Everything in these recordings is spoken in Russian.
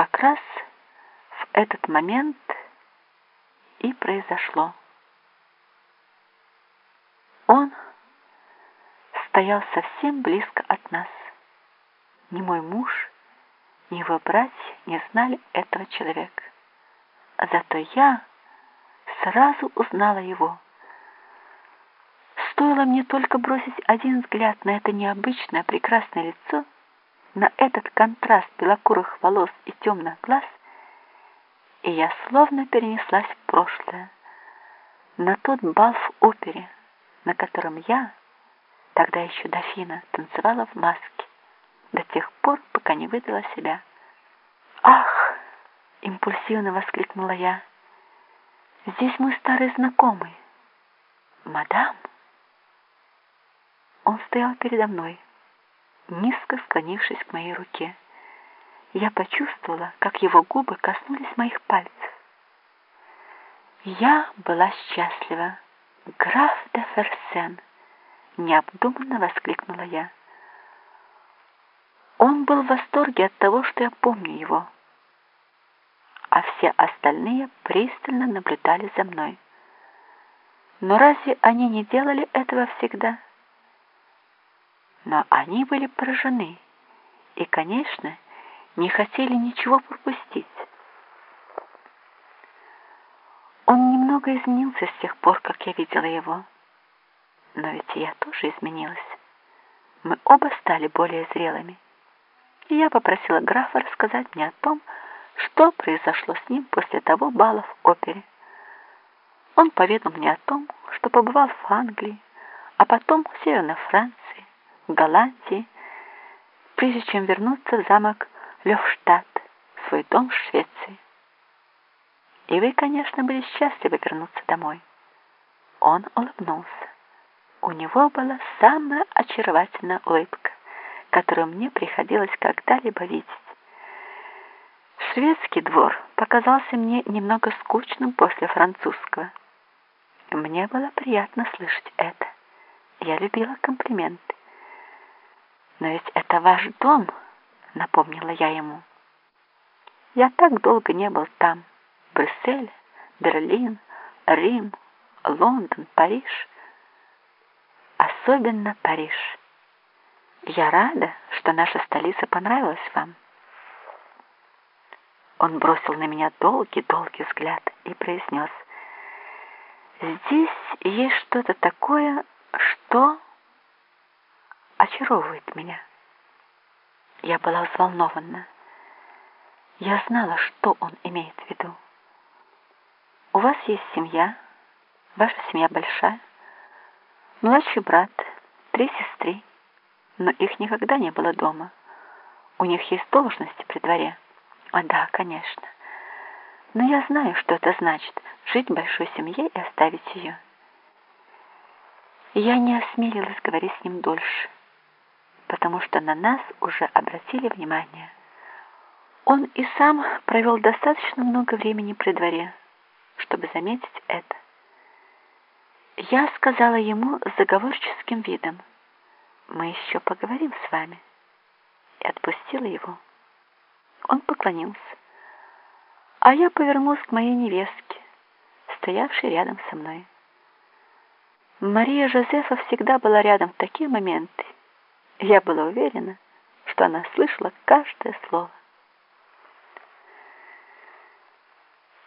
как раз в этот момент и произошло. Он стоял совсем близко от нас. Ни мой муж, ни его братья не знали этого человека. Зато я сразу узнала его. Стоило мне только бросить один взгляд на это необычное прекрасное лицо, на этот контраст белокурых волос и темных глаз, и я словно перенеслась в прошлое, на тот бал в опере, на котором я, тогда еще дофина, танцевала в маске, до тех пор, пока не выдала себя. «Ах!» — импульсивно воскликнула я. «Здесь мой старый знакомый. Мадам?» Он стоял передо мной, низко склонившись к моей руке. Я почувствовала, как его губы коснулись моих пальцев. Я была счастлива. «Граф де Ферсен!» — необдуманно воскликнула я. Он был в восторге от того, что я помню его, а все остальные пристально наблюдали за мной. Но разве они не делали этого всегда? Но они были поражены и, конечно, не хотели ничего пропустить. Он немного изменился с тех пор, как я видела его. Но ведь я тоже изменилась. Мы оба стали более зрелыми. И я попросила графа рассказать мне о том, что произошло с ним после того бала в опере. Он поведал мне о том, что побывал в Англии, а потом в Северной Франции, Голландии, прежде чем вернуться в замок Лехштадт, свой дом в Швеции. И вы, конечно, были счастливы вернуться домой. Он улыбнулся. У него была самая очаровательная улыбка, которую мне приходилось когда-либо видеть. Шведский двор показался мне немного скучным после французского. Мне было приятно слышать это. Я любила комплименты. «Но ведь это ваш дом», — напомнила я ему. «Я так долго не был там». Брюссель, Берлин, Рим, Лондон, Париж. Особенно Париж. Я рада, что наша столица понравилась вам. Он бросил на меня долгий-долгий взгляд и произнес, «Здесь есть что-то такое, что очаровывает меня». Я была взволнована. Я знала, что он имеет в виду. У вас есть семья, ваша семья большая, младший брат, три сестры, но их никогда не было дома. У них есть должности при дворе. А да, конечно. Но я знаю, что это значит жить в большой семье и оставить ее. Я не осмелилась говорить с ним дольше, потому что на нас уже обратили внимание. Он и сам провел достаточно много времени при дворе, чтобы заметить это. Я сказала ему с заговорческим видом, «Мы еще поговорим с вами», и отпустила его. Он поклонился, а я повернулась к моей невестке, стоявшей рядом со мной. Мария Жозефа всегда была рядом в такие моменты. Я была уверена, что она слышала каждое слово.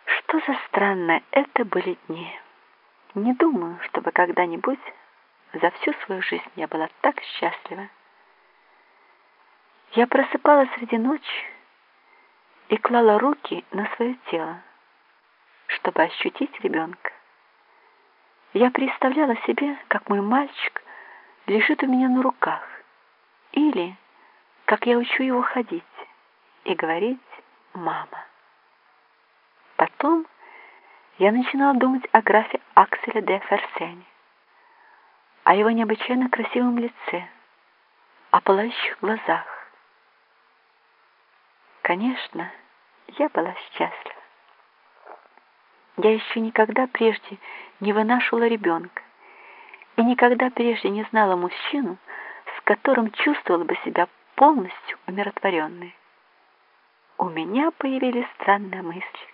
Что за странно это были дни. Не думаю, чтобы когда-нибудь за всю свою жизнь я была так счастлива. Я просыпалась среди ночи и клала руки на свое тело, чтобы ощутить ребенка. Я представляла себе, как мой мальчик лежит у меня на руках, или как я учу его ходить и говорить «мама». Потом я начинала думать о графе Акселе де Ферсене, о его необычайно красивом лице, о пылающих глазах. Конечно, я была счастлива. Я еще никогда прежде не вынашивала ребенка и никогда прежде не знала мужчину, которым чувствовала бы себя полностью умиротворенной. у меня появились странные мысли.